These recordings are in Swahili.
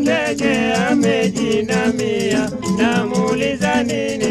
ndege amejinamia, namuuliza nini?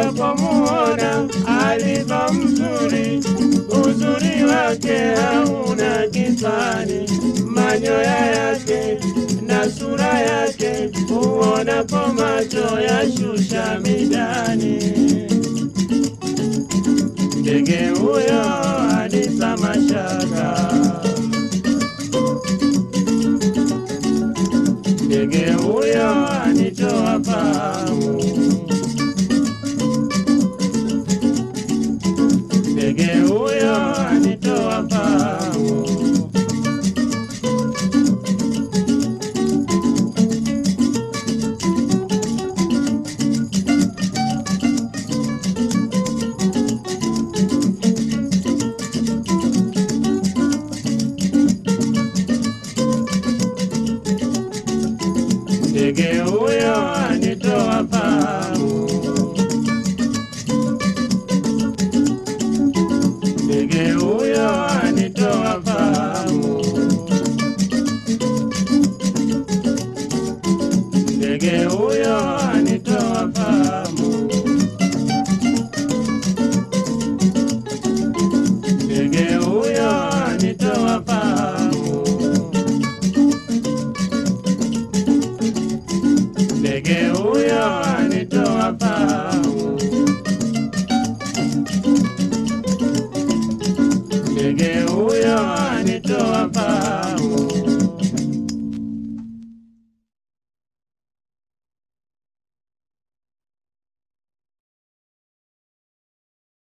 Utapomuona alivyo mzuri, uzuri wake hauna kifani, manyoya yake na sura yake, uonapo macho yashusha midani. Ndege huyo ndege huyo anitoa fahamu. Ndege huyo anitoa fahamu. Ndege huyo Ege uyo to paa.